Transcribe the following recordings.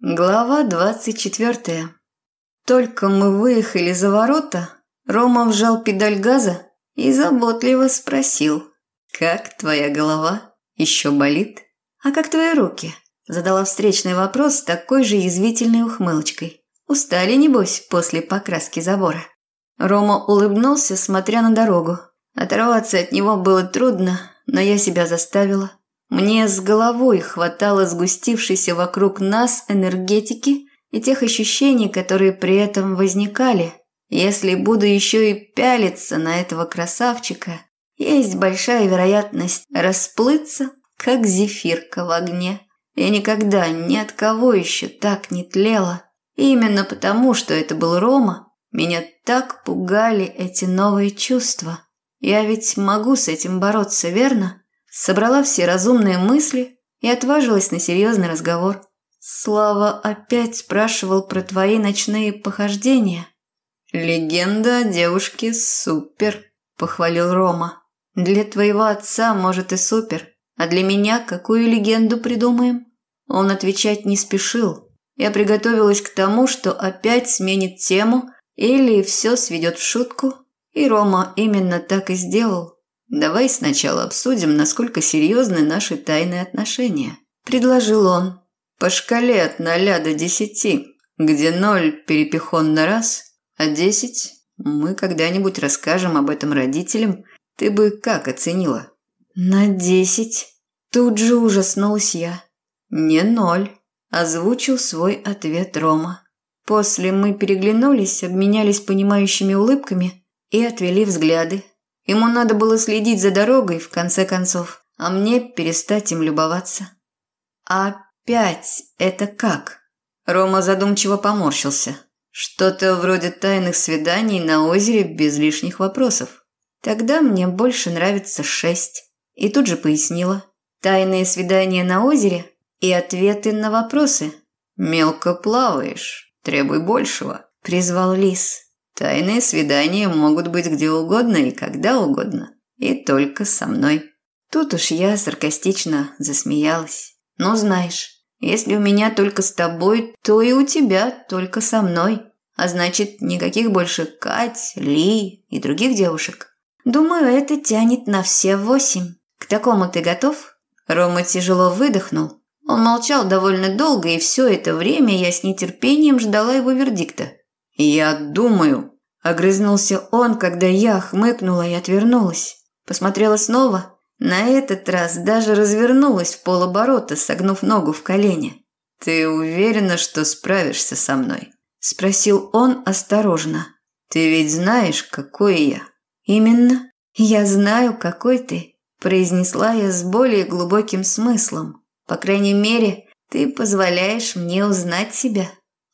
Глава двадцать четвертая. Только мы выехали за ворота, Рома вжал педаль газа и заботливо спросил. «Как твоя голова? Еще болит? А как твои руки?» Задала встречный вопрос с такой же язвительной ухмылочкой. «Устали, небось, после покраски забора?» Рома улыбнулся, смотря на дорогу. Оторваться от него было трудно, но я себя заставила. Мне с головой хватало сгустившейся вокруг нас энергетики и тех ощущений, которые при этом возникали. Если буду еще и пялиться на этого красавчика, есть большая вероятность расплыться, как зефирка в огне. Я никогда ни от кого еще так не тлела. И именно потому, что это был Рома, меня так пугали эти новые чувства. Я ведь могу с этим бороться, верно? Собрала все разумные мысли и отважилась на серьезный разговор. Слава опять спрашивал про твои ночные похождения. «Легенда о девушке супер», – похвалил Рома. «Для твоего отца, может, и супер, а для меня какую легенду придумаем?» Он отвечать не спешил. Я приготовилась к тому, что опять сменит тему или все сведет в шутку, и Рома именно так и сделал. «Давай сначала обсудим, насколько серьезны наши тайные отношения», – предложил он. «По шкале от ноля до десяти, где ноль – перепихон на раз, а десять – мы когда-нибудь расскажем об этом родителям, ты бы как оценила?» «На десять?» Тут же ужаснулась я. «Не ноль», – озвучил свой ответ Рома. После мы переглянулись, обменялись понимающими улыбками и отвели взгляды. Ему надо было следить за дорогой, в конце концов, а мне перестать им любоваться. «А пять – это как?» Рома задумчиво поморщился. «Что-то вроде тайных свиданий на озере без лишних вопросов. Тогда мне больше нравится шесть». И тут же пояснила. «Тайные свидания на озере и ответы на вопросы». «Мелко плаваешь, требуй большего», – призвал Лис. Тайные свидания могут быть где угодно и когда угодно. И только со мной. Тут уж я саркастично засмеялась. Ну, знаешь, если у меня только с тобой, то и у тебя только со мной. А значит, никаких больше Кать, Ли и других девушек. Думаю, это тянет на все восемь. К такому ты готов? Рома тяжело выдохнул. Он молчал довольно долго, и все это время я с нетерпением ждала его вердикта. «Я думаю», – огрызнулся он, когда я хмыкнула и отвернулась. Посмотрела снова. На этот раз даже развернулась в полоборота, согнув ногу в колени. «Ты уверена, что справишься со мной?» – спросил он осторожно. «Ты ведь знаешь, какой я?» «Именно. Я знаю, какой ты», – произнесла я с более глубоким смыслом. «По крайней мере, ты позволяешь мне узнать себя».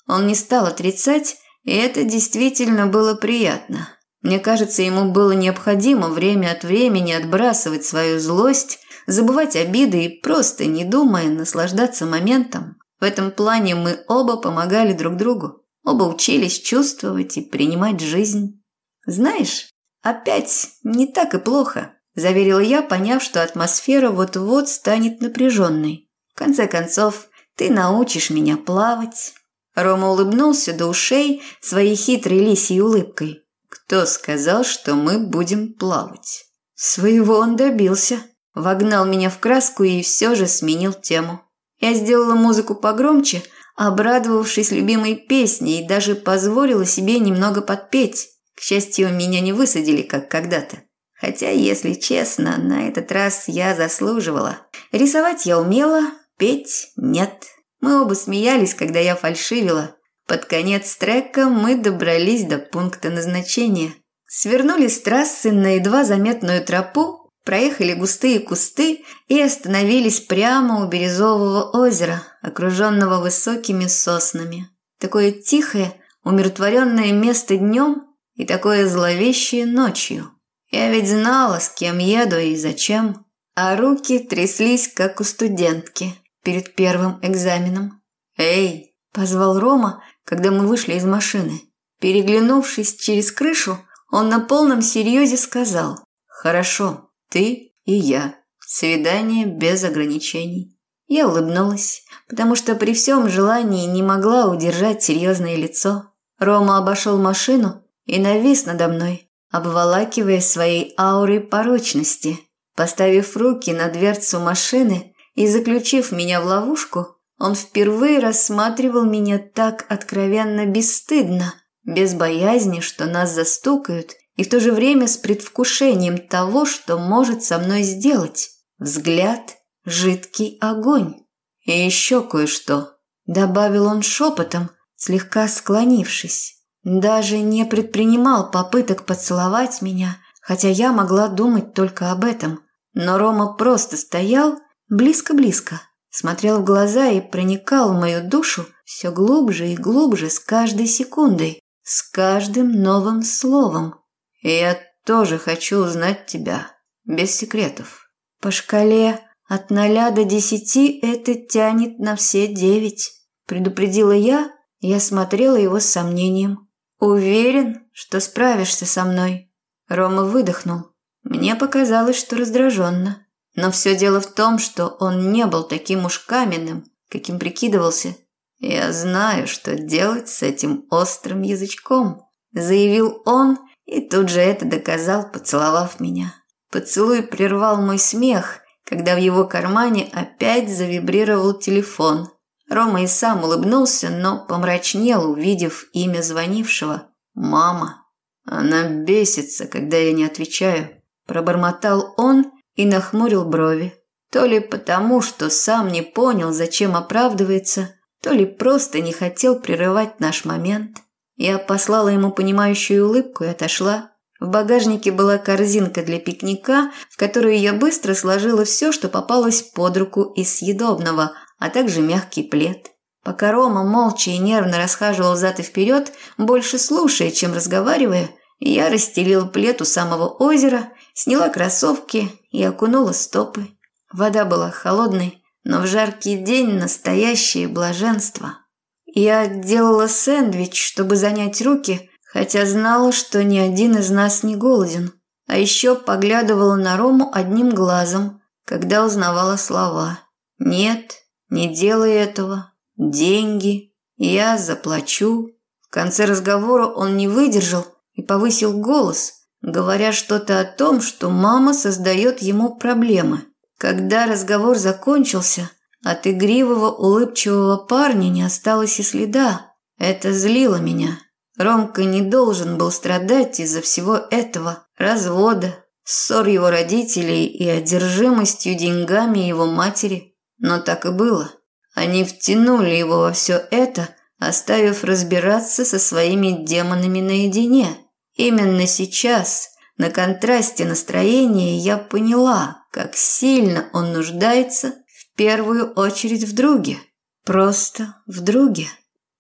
Он не стал отрицать, и это действительно было приятно. Мне кажется, ему было необходимо время от времени отбрасывать свою злость, забывать обиды и просто, не думая, наслаждаться моментом. В этом плане мы оба помогали друг другу. Оба учились чувствовать и принимать жизнь. «Знаешь, опять не так и плохо», – заверила я, поняв, что атмосфера вот-вот станет напряженной. «В конце концов, ты научишь меня плавать, Рома улыбнулся до ушей своей хитрой лисьей улыбкой. «Кто сказал, что мы будем плавать?» Своего он добился. Вогнал меня в краску и все же сменил тему. Я сделала музыку погромче, обрадовавшись любимой песне и даже позволила себе немного подпеть. К счастью, меня не высадили, как когда-то. Хотя, если честно, на этот раз я заслуживала. Рисовать я умела, петь – нет. Мы оба смеялись, когда я фальшивила. Под конец трека мы добрались до пункта назначения. Свернули с трассы на едва заметную тропу, проехали густые кусты и остановились прямо у Березового озера, окруженного высокими соснами. Такое тихое, умиротворенное место днем и такое зловещее ночью. Я ведь знала, с кем еду и зачем, а руки тряслись, как у студентки перед первым экзаменом. «Эй!» – позвал Рома, когда мы вышли из машины. Переглянувшись через крышу, он на полном серьезе сказал «Хорошо, ты и я. Свидание без ограничений». Я улыбнулась, потому что при всем желании не могла удержать серьезное лицо. Рома обошел машину и навис надо мной, обволакивая своей аурой порочности. Поставив руки на дверцу машины и заключив меня в ловушку, он впервые рассматривал меня так откровенно бесстыдно, без боязни, что нас застукают, и в то же время с предвкушением того, что может со мной сделать. Взгляд – жидкий огонь. И еще кое-что, добавил он шепотом, слегка склонившись. Даже не предпринимал попыток поцеловать меня, хотя я могла думать только об этом. Но Рома просто стоял близко-близко, смотрел в глаза и проникал в мою душу все глубже и глубже с каждой секундой, с каждым новым словом. И я тоже хочу узнать тебя, без секретов. По шкале от ноля до десяти это тянет на все девять, предупредила я, я смотрела его с сомнением. Уверен, что справишься со мной. Рома выдохнул. Мне показалось, что раздраженно. Но все дело в том, что он не был таким уж каменным, каким прикидывался. «Я знаю, что делать с этим острым язычком», – заявил он и тут же это доказал, поцеловав меня. Поцелуй прервал мой смех, когда в его кармане опять завибрировал телефон. Рома и сам улыбнулся, но помрачнел, увидев имя звонившего. «Мама». Она бесится, когда я не отвечаю. Пробормотал он и нахмурил брови. То ли потому, что сам не понял, зачем оправдывается, то ли просто не хотел прерывать наш момент. Я послала ему понимающую улыбку и отошла. В багажнике была корзинка для пикника, в которую я быстро сложила все, что попалось под руку из съедобного, а также мягкий плед. Пока Рома молча и нервно расхаживал зад и вперед, больше слушая, чем разговаривая, я расстелила плед у самого озера, сняла кроссовки и окунула стопы. Вода была холодной, но в жаркий день настоящее блаженство. Я делала сэндвич, чтобы занять руки, хотя знала, что ни один из нас не голоден. А еще поглядывала на Рому одним глазом, когда узнавала слова. «Нет, не делай этого. Деньги. Я заплачу». В конце разговора он не выдержал и повысил голос, говоря что-то о том, что мама создает ему проблемы. Когда разговор закончился – от игривого, улыбчивого парня не осталось и следа. Это злило меня. Ромка не должен был страдать из-за всего этого развода, ссор его родителей и одержимостью деньгами его матери. Но так и было. Они втянули его во все это, оставив разбираться со своими демонами наедине. Именно сейчас, на контрасте настроения, я поняла, как сильно он нуждается первую очередь в друге. Просто в друге.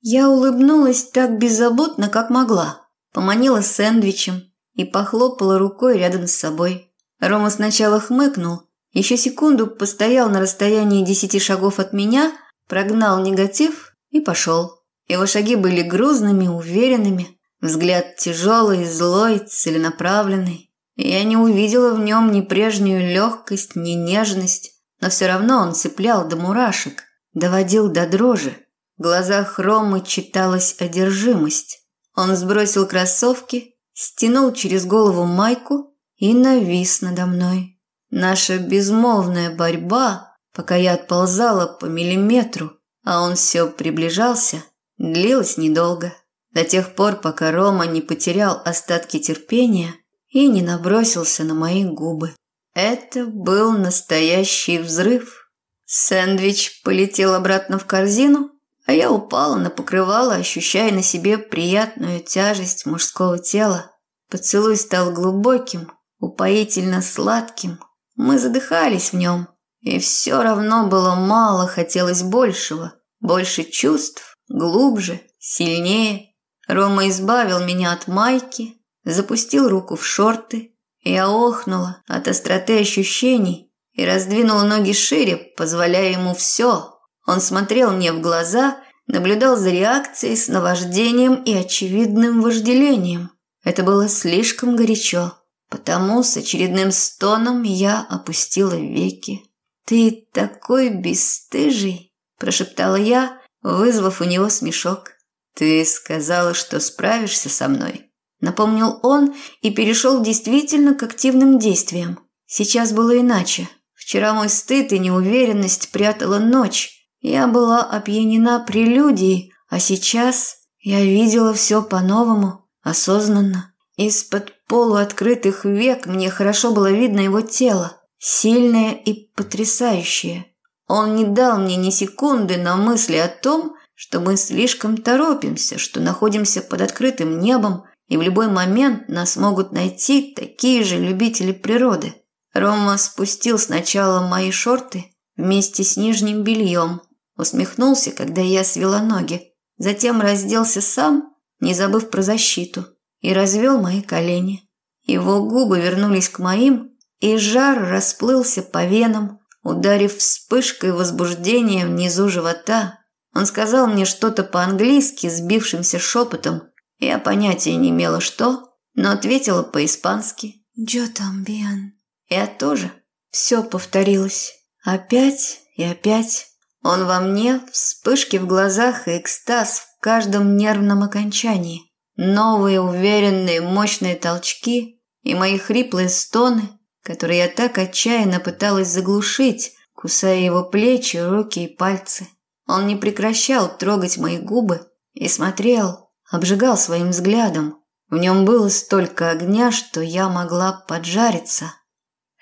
Я улыбнулась так беззаботно, как могла. Поманила сэндвичем и похлопала рукой рядом с собой. Рома сначала хмыкнул, еще секунду постоял на расстоянии десяти шагов от меня, прогнал негатив и пошел. Его шаги были грузными, уверенными, взгляд тяжелый, злой, целенаправленный. Я не увидела в нем ни прежнюю легкость, ни нежность, но все равно он цеплял до мурашек, доводил до дрожи. В глазах Ромы читалась одержимость. Он сбросил кроссовки, стянул через голову майку и навис надо мной. Наша безмолвная борьба, пока я отползала по миллиметру, а он все приближался, длилась недолго. До тех пор, пока Рома не потерял остатки терпения и не набросился на мои губы. Это был настоящий взрыв. Сэндвич полетел обратно в корзину, а я упала на покрывало, ощущая на себе приятную тяжесть мужского тела. Поцелуй стал глубоким, упоительно сладким. Мы задыхались в нем, и все равно было мало, хотелось большего. Больше чувств, глубже, сильнее. Рома избавил меня от майки, запустил руку в шорты, я охнула от остроты ощущений и раздвинула ноги шире, позволяя ему все. Он смотрел мне в глаза, наблюдал за реакцией с наваждением и очевидным вожделением. Это было слишком горячо, потому с очередным стоном я опустила веки. «Ты такой бесстыжий!» – прошептала я, вызвав у него смешок. «Ты сказала, что справишься со мной», – напомнил он и перешел действительно к активным действиям. Сейчас было иначе. Вчера мой стыд и неуверенность прятала ночь. Я была опьянена прелюдией, а сейчас я видела все по-новому, осознанно. Из-под полуоткрытых век мне хорошо было видно его тело, сильное и потрясающее. Он не дал мне ни секунды на мысли о том, что мы слишком торопимся, что находимся под открытым небом, и в любой момент нас могут найти такие же любители природы. Рома спустил сначала мои шорты вместе с нижним бельем, усмехнулся, когда я свела ноги, затем разделся сам, не забыв про защиту, и развел мои колени. Его губы вернулись к моим, и жар расплылся по венам, ударив вспышкой возбуждения внизу живота. Он сказал мне что-то по-английски сбившимся шепотом. Я понятия не имела что, но ответила по-испански. «Yo también». Я тоже. Все повторилось. Опять и опять. Он во мне, вспышки в глазах и экстаз в каждом нервном окончании. Новые уверенные мощные толчки и мои хриплые стоны, которые я так отчаянно пыталась заглушить, кусая его плечи, руки и пальцы. Он не прекращал трогать мои губы и смотрел, обжигал своим взглядом. В нем было столько огня, что я могла поджариться.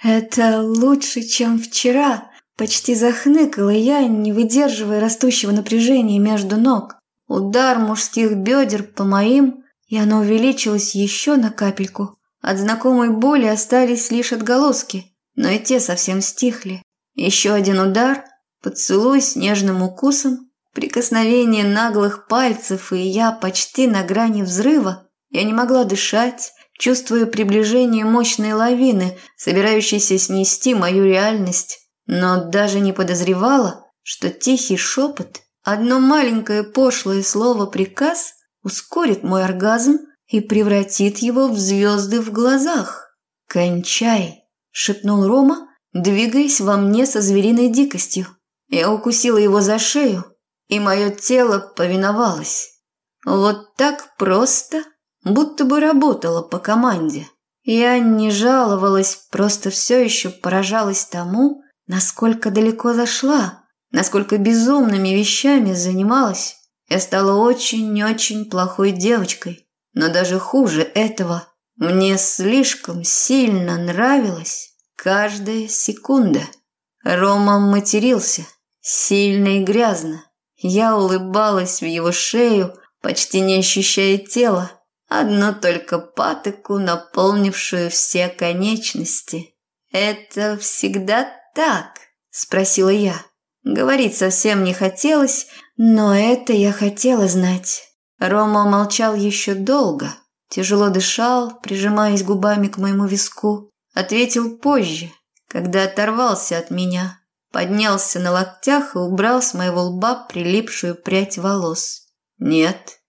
«Это лучше, чем вчера», – почти захныкала я, не выдерживая растущего напряжения между ног. Удар мужских бедер по моим, и оно увеличилось еще на капельку. От знакомой боли остались лишь отголоски, но и те совсем стихли. Еще один удар, поцелуй с нежным укусом, прикосновение наглых пальцев, и я почти на грани взрыва. Я не могла дышать, чувствуя приближение мощной лавины, собирающейся снести мою реальность, но даже не подозревала, что тихий шепот, одно маленькое пошлое слово «приказ» ускорит мой оргазм и превратит его в звезды в глазах. «Кончай!» – шепнул Рома, двигаясь во мне со звериной дикостью. Я укусила его за шею, и мое тело повиновалось. Вот так просто будто бы работала по команде. Я не жаловалась, просто все еще поражалась тому, насколько далеко зашла, насколько безумными вещами занималась. Я стала очень-очень плохой девочкой. Но даже хуже этого, мне слишком сильно нравилась каждая секунда. Рома матерился, сильно и грязно. Я улыбалась в его шею, почти не ощущая тела, одну только патоку, наполнившую все конечности. «Это всегда так?» – спросила я. Говорить совсем не хотелось, но это я хотела знать. Рома молчал еще долго, тяжело дышал, прижимаясь губами к моему виску. Ответил позже, когда оторвался от меня, поднялся на локтях и убрал с моего лба прилипшую прядь волос. «Нет,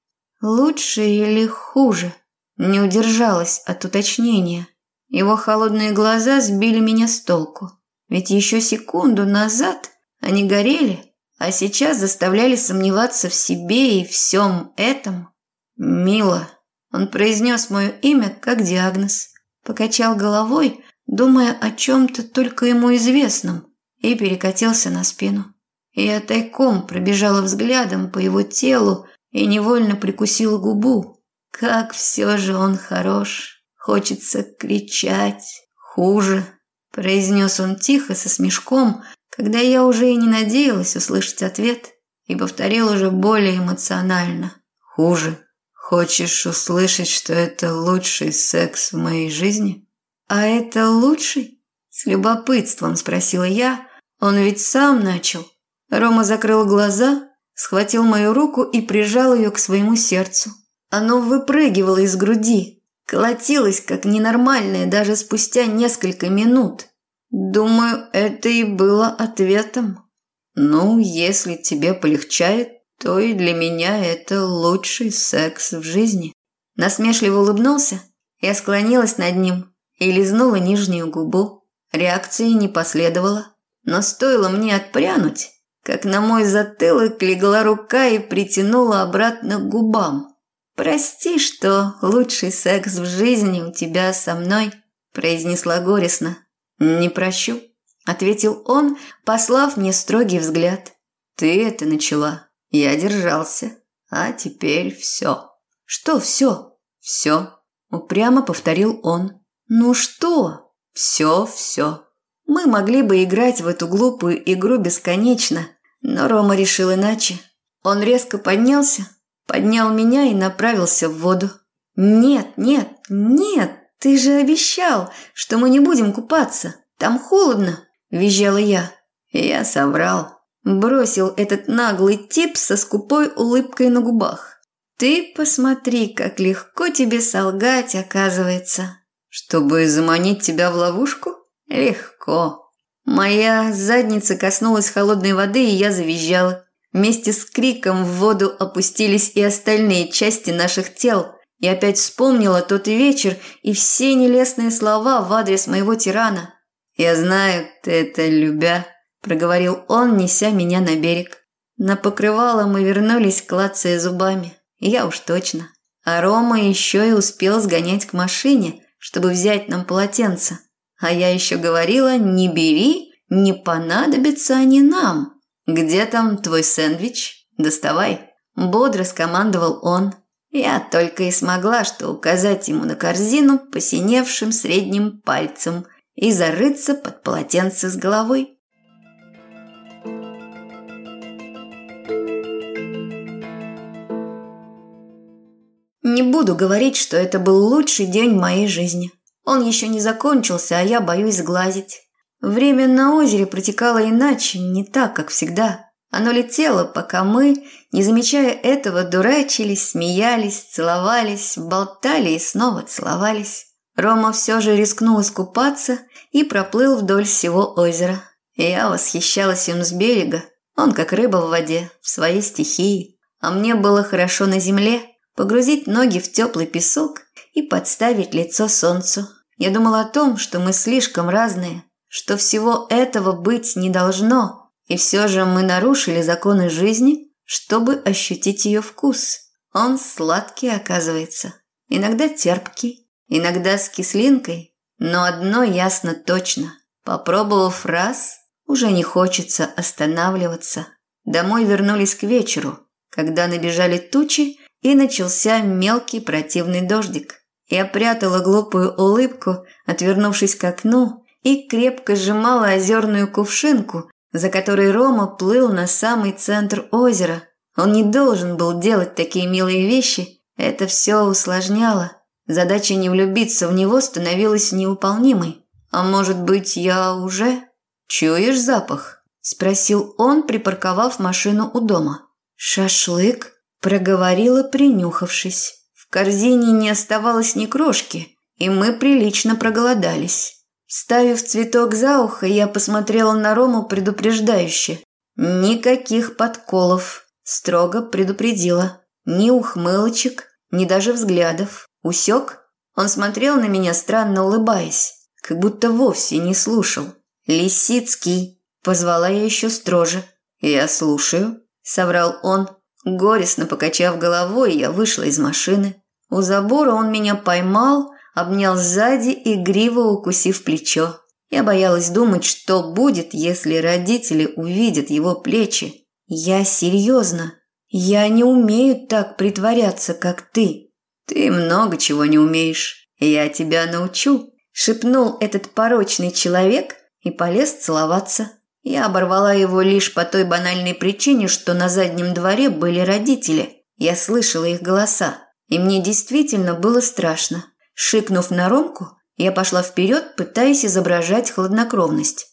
Лучше или хуже? Не удержалась от уточнения. Его холодные глаза сбили меня с толку. Ведь еще секунду назад они горели, а сейчас заставляли сомневаться в себе и всем этом. «Мила», он произнес мое имя как диагноз, покачал головой, думая о чем-то только ему известном, и перекатился на спину. Я тайком пробежала взглядом по его телу, и невольно прикусила губу. Как все же он хорош. Хочется кричать. Хуже, произнес он тихо, со смешком, когда я уже и не надеялась услышать ответ, и повторил уже более эмоционально. Хуже. Хочешь услышать, что это лучший секс в моей жизни? А это лучший? С любопытством спросила я. Он ведь сам начал. Рома закрыл глаза, схватил мою руку и прижал ее к своему сердцу. Оно выпрыгивало из груди, колотилось как ненормальное даже спустя несколько минут. Думаю, это и было ответом. Ну, если тебе полегчает, то и для меня это лучший секс в жизни. Насмешливо улыбнулся, я склонилась над ним и лизнула нижнюю губу. Реакции не последовало, но стоило мне отпрянуть, как на мой затылок легла рука и притянула обратно к губам. «Прости, что лучший секс в жизни у тебя со мной», – произнесла горестно. «Не прощу», – ответил он, послав мне строгий взгляд. «Ты это начала, я держался, а теперь все». «Что все?» «Все», – упрямо повторил он. «Ну что?» «Все, все». Мы могли бы играть в эту глупую игру бесконечно, но Рома решил иначе. Он резко поднялся, поднял меня и направился в воду. «Нет, нет, нет, ты же обещал, что мы не будем купаться. Там холодно», – визжала я. Я соврал. Бросил этот наглый тип со скупой улыбкой на губах. «Ты посмотри, как легко тебе солгать, оказывается». «Чтобы заманить тебя в ловушку?» Легко. Моя задница коснулась холодной воды, и я завизжала. Вместе с криком в воду опустились и остальные части наших тел. Я опять вспомнила тот вечер и все нелестные слова в адрес моего тирана. «Я знаю, ты это любя», – проговорил он, неся меня на берег. На покрывало мы вернулись, клацая зубами. Я уж точно. А Рома еще и успел сгонять к машине, чтобы взять нам полотенце. А я еще говорила, не бери, не понадобятся они нам. Где там твой сэндвич? Доставай. Бодро скомандовал он. Я только и смогла что указать ему на корзину посиневшим средним пальцем и зарыться под полотенце с головой. Не буду говорить, что это был лучший день моей жизни. Он еще не закончился, а я боюсь сглазить. Время на озере протекало иначе, не так, как всегда. Оно летело, пока мы, не замечая этого, дурачились, смеялись, целовались, болтали и снова целовались. Рома все же рискнул искупаться и проплыл вдоль всего озера. Я восхищалась им с берега. Он как рыба в воде, в своей стихии. А мне было хорошо на земле, погрузить ноги в теплый песок и подставить лицо солнцу. Я думала о том, что мы слишком разные, что всего этого быть не должно, и все же мы нарушили законы жизни, чтобы ощутить ее вкус. Он сладкий, оказывается, иногда терпкий, иногда с кислинкой, но одно ясно точно. Попробовав раз, уже не хочется останавливаться. Домой вернулись к вечеру, когда набежали тучи и начался мелкий противный дождик. Я прятала глупую улыбку, отвернувшись к окну, и крепко сжимала озерную кувшинку, за которой Рома плыл на самый центр озера. Он не должен был делать такие милые вещи, это все усложняло. Задача не влюбиться в него становилась невыполнимой. А может быть, я уже... «Чуешь запах?» – спросил он, припарковав машину у дома. «Шашлык?» – проговорила, принюхавшись корзине не оставалось ни крошки, и мы прилично проголодались. Ставив цветок за ухо, я посмотрела на Рому предупреждающе. Никаких подколов, строго предупредила. Ни ухмылочек, ни даже взглядов. Усек? Он смотрел на меня, странно улыбаясь, как будто вовсе не слушал. «Лисицкий!» – позвала я еще строже. «Я слушаю», – соврал он. Горестно покачав головой, я вышла из машины. У забора он меня поймал, обнял сзади и гриво укусив плечо. Я боялась думать, что будет, если родители увидят его плечи. Я серьезно. Я не умею так притворяться, как ты. Ты много чего не умеешь. Я тебя научу, шепнул этот порочный человек и полез целоваться. Я оборвала его лишь по той банальной причине, что на заднем дворе были родители. Я слышала их голоса. И мне действительно было страшно. Шикнув на Ромку, я пошла вперед, пытаясь изображать хладнокровность.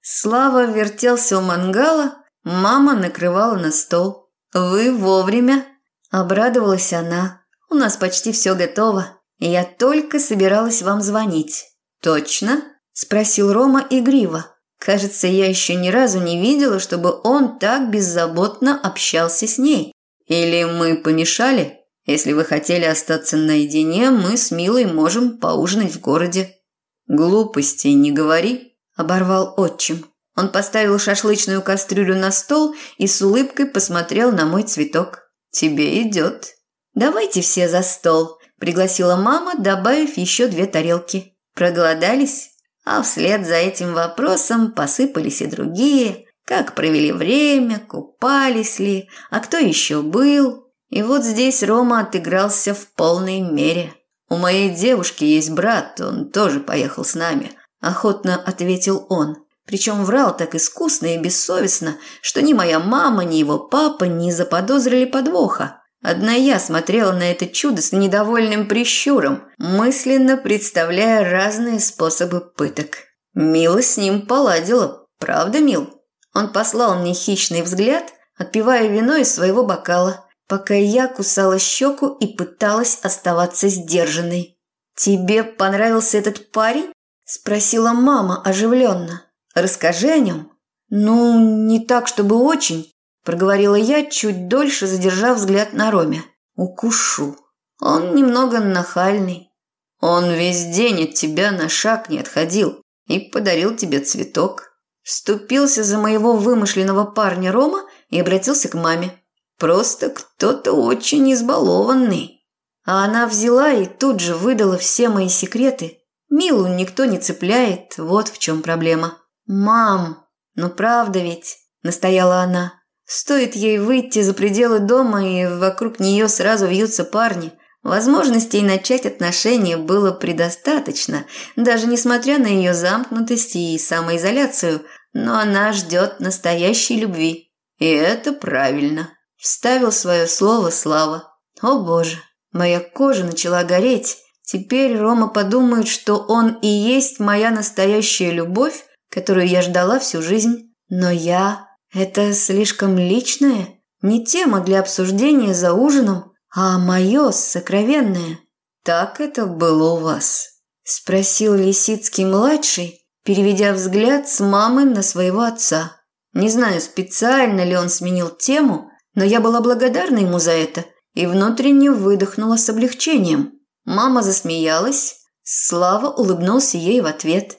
Слава вертелся у мангала, мама накрывала на стол. «Вы вовремя!» – обрадовалась она. «У нас почти все готово, я только собиралась вам звонить». «Точно?» – спросил Рома игриво. Кажется, я еще ни разу не видела, чтобы он так беззаботно общался с ней. Или мы помешали? Если вы хотели остаться наедине, мы с Милой можем поужинать в городе». «Глупостей не говори», – оборвал отчим. Он поставил шашлычную кастрюлю на стол и с улыбкой посмотрел на мой цветок. «Тебе идет». «Давайте все за стол», – пригласила мама, добавив еще две тарелки. Проголодались? А вслед за этим вопросом посыпались и другие. Как провели время, купались ли, а кто еще был. И вот здесь Рома отыгрался в полной мере. «У моей девушки есть брат, он тоже поехал с нами», – охотно ответил он. Причем врал так искусно и бессовестно, что ни моя мама, ни его папа не заподозрили подвоха. Одна я смотрела на это чудо с недовольным прищуром, мысленно представляя разные способы пыток. Мила с ним поладила, правда, Мил? Он послал мне хищный взгляд, отпивая вино из своего бокала, пока я кусала щеку и пыталась оставаться сдержанной. «Тебе понравился этот парень?» – спросила мама оживленно. «Расскажи о нем». «Ну, не так, чтобы очень», проговорила я, чуть дольше задержав взгляд на Роме. Укушу. Он немного нахальный. Он весь день от тебя на шаг не отходил и подарил тебе цветок. Вступился за моего вымышленного парня Рома и обратился к маме. Просто кто-то очень избалованный. А она взяла и тут же выдала все мои секреты. Милу никто не цепляет, вот в чем проблема. «Мам, ну правда ведь?» – настояла она. Стоит ей выйти за пределы дома, и вокруг нее сразу вьются парни. Возможностей начать отношения было предостаточно, даже несмотря на ее замкнутость и самоизоляцию, но она ждет настоящей любви. И это правильно. Вставил свое слово Слава. О боже, моя кожа начала гореть. Теперь Рома подумает, что он и есть моя настоящая любовь, которую я ждала всю жизнь. Но я это слишком личное, не тема для обсуждения за ужином, а мое сокровенное. Так это было у вас? Спросил Лисицкий-младший, переведя взгляд с мамы на своего отца. Не знаю, специально ли он сменил тему, но я была благодарна ему за это и внутренне выдохнула с облегчением. Мама засмеялась, Слава улыбнулся ей в ответ.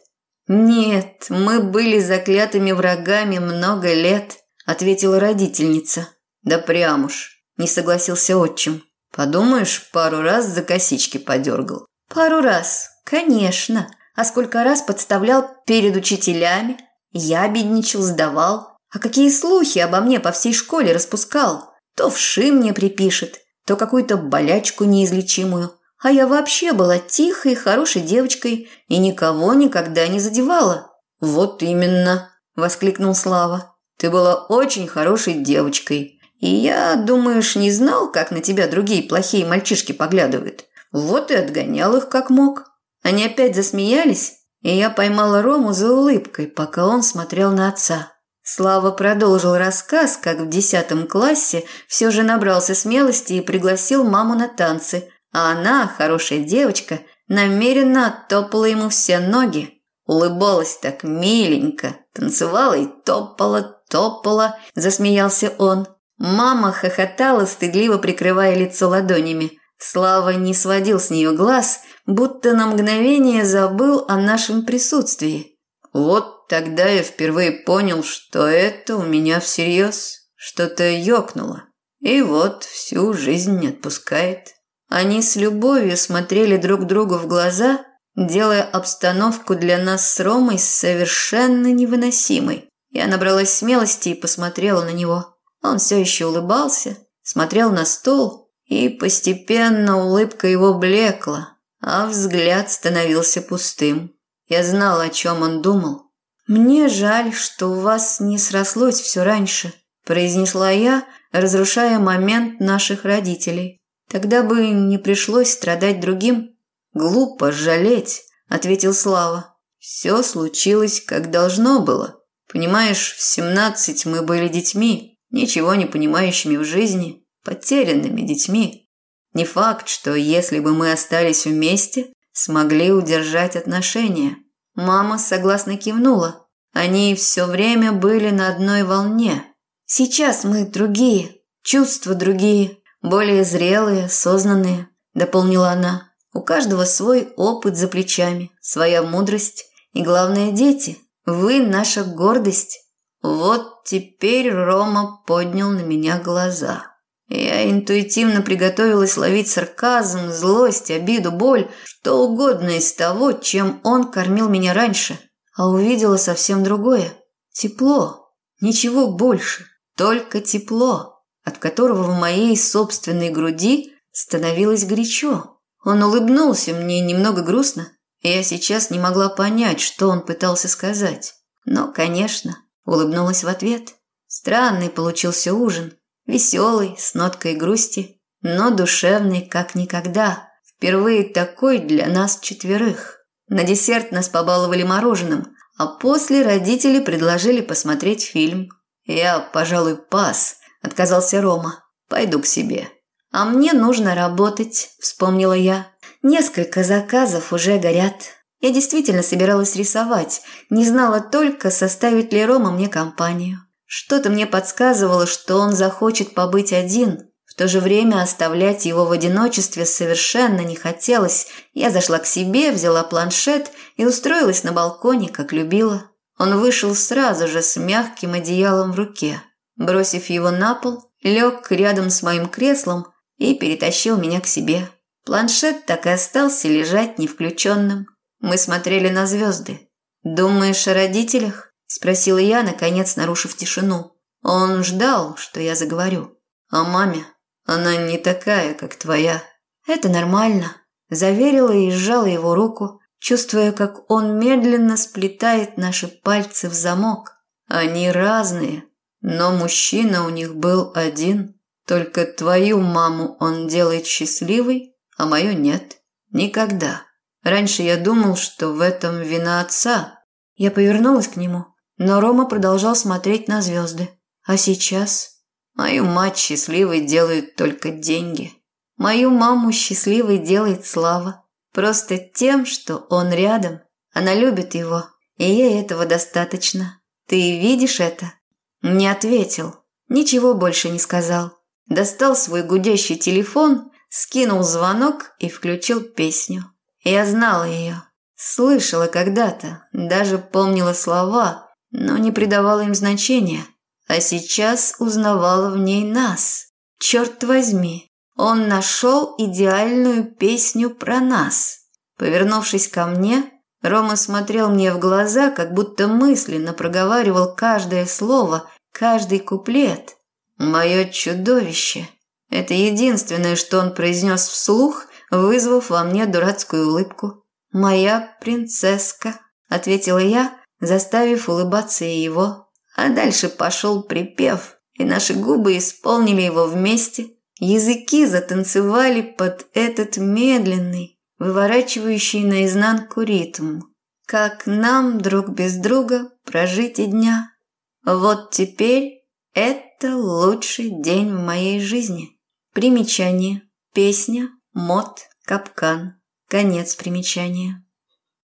«Нет, мы были заклятыми врагами много лет», – ответила родительница. «Да прям уж», – не согласился отчим. «Подумаешь, пару раз за косички подергал». «Пару раз, конечно. А сколько раз подставлял перед учителями? Я бедничал, сдавал. А какие слухи обо мне по всей школе распускал? То вши мне припишет, то какую-то болячку неизлечимую. А я вообще была тихой, хорошей девочкой и никого никогда не задевала. Вот именно, воскликнул Слава. Ты была очень хорошей девочкой. И я, думаешь, не знал, как на тебя другие плохие мальчишки поглядывают. Вот и отгонял их как мог. Они опять засмеялись, и я поймала Рому за улыбкой, пока он смотрел на отца. Слава продолжил рассказ, как в десятом классе все же набрался смелости и пригласил маму на танцы – а она, хорошая девочка, намеренно оттопала ему все ноги. Улыбалась так миленько, танцевала и топала, топала, засмеялся он. Мама хохотала, стыдливо прикрывая лицо ладонями. Слава не сводил с нее глаз, будто на мгновение забыл о нашем присутствии. Вот тогда я впервые понял, что это у меня всерьез. Что-то ёкнуло. И вот всю жизнь не отпускает. Они с любовью смотрели друг другу в глаза, делая обстановку для нас с Ромой совершенно невыносимой. Я набралась смелости и посмотрела на него. Он все еще улыбался, смотрел на стол, и постепенно улыбка его блекла, а взгляд становился пустым. Я знала, о чем он думал. «Мне жаль, что у вас не срослось все раньше», – произнесла я, разрушая момент наших родителей. Тогда бы не пришлось страдать другим. Глупо жалеть, ответил Слава. Все случилось, как должно было. Понимаешь, в семнадцать мы были детьми, ничего не понимающими в жизни, потерянными детьми. Не факт, что если бы мы остались вместе, смогли удержать отношения. Мама согласно кивнула. Они все время были на одной волне. Сейчас мы другие, чувства другие, более зрелые, сознанные, дополнила она. У каждого свой опыт за плечами, своя мудрость и, главное, дети. Вы наша гордость. Вот теперь Рома поднял на меня глаза. Я интуитивно приготовилась ловить сарказм, злость, обиду, боль, что угодно из того, чем он кормил меня раньше, а увидела совсем другое. Тепло. Ничего больше. Только тепло, от которого в моей собственной груди становилось горячо. Он улыбнулся мне немного грустно, я сейчас не могла понять, что он пытался сказать. Но, конечно, улыбнулась в ответ. Странный получился ужин. Веселый, с ноткой грусти, но душевный, как никогда. Впервые такой для нас четверых. На десерт нас побаловали мороженым, а после родители предложили посмотреть фильм. Я, пожалуй, пас, отказался Рома. Пойду к себе. А мне нужно работать, вспомнила я. Несколько заказов уже горят. Я действительно собиралась рисовать, не знала только, составит ли Рома мне компанию. Что-то мне подсказывало, что он захочет побыть один. В то же время оставлять его в одиночестве совершенно не хотелось. Я зашла к себе, взяла планшет и устроилась на балконе, как любила. Он вышел сразу же с мягким одеялом в руке. Бросив его на пол, лег рядом с моим креслом и перетащил меня к себе. Планшет так и остался лежать невключенным. Мы смотрели на звезды. «Думаешь о родителях?» – спросила я, наконец нарушив тишину. Он ждал, что я заговорю. «О маме. Она не такая, как твоя». «Это нормально», – заверила и сжала его руку, чувствуя, как он медленно сплетает наши пальцы в замок. «Они разные, но мужчина у них был один. Только твою маму он делает счастливой, а мою нет. Никогда. Раньше я думал, что в этом вина отца». Я повернулась к нему. Но Рома продолжал смотреть на звезды. А сейчас? Мою мать счастливой делают только деньги. Мою маму счастливой делает слава. Просто тем, что он рядом. Она любит его, и ей этого достаточно. Ты видишь это? Не ответил. Ничего больше не сказал. Достал свой гудящий телефон, скинул звонок и включил песню. Я знала ее. Слышала когда-то, даже помнила слова – но не придавала им значения, а сейчас узнавала в ней нас. Черт возьми, он нашел идеальную песню про нас. Повернувшись ко мне, Рома смотрел мне в глаза, как будто мысленно проговаривал каждое слово, каждый куплет. «Мое чудовище». Это единственное, что он произнес вслух, вызвав во мне дурацкую улыбку. «Моя принцесска», – ответила я, заставив улыбаться и его. А дальше пошел припев, и наши губы исполнили его вместе. Языки затанцевали под этот медленный, выворачивающий наизнанку ритм. Как нам друг без друга прожить и дня? Вот теперь это лучший день в моей жизни. Примечание. Песня, мод, капкан. Конец примечания.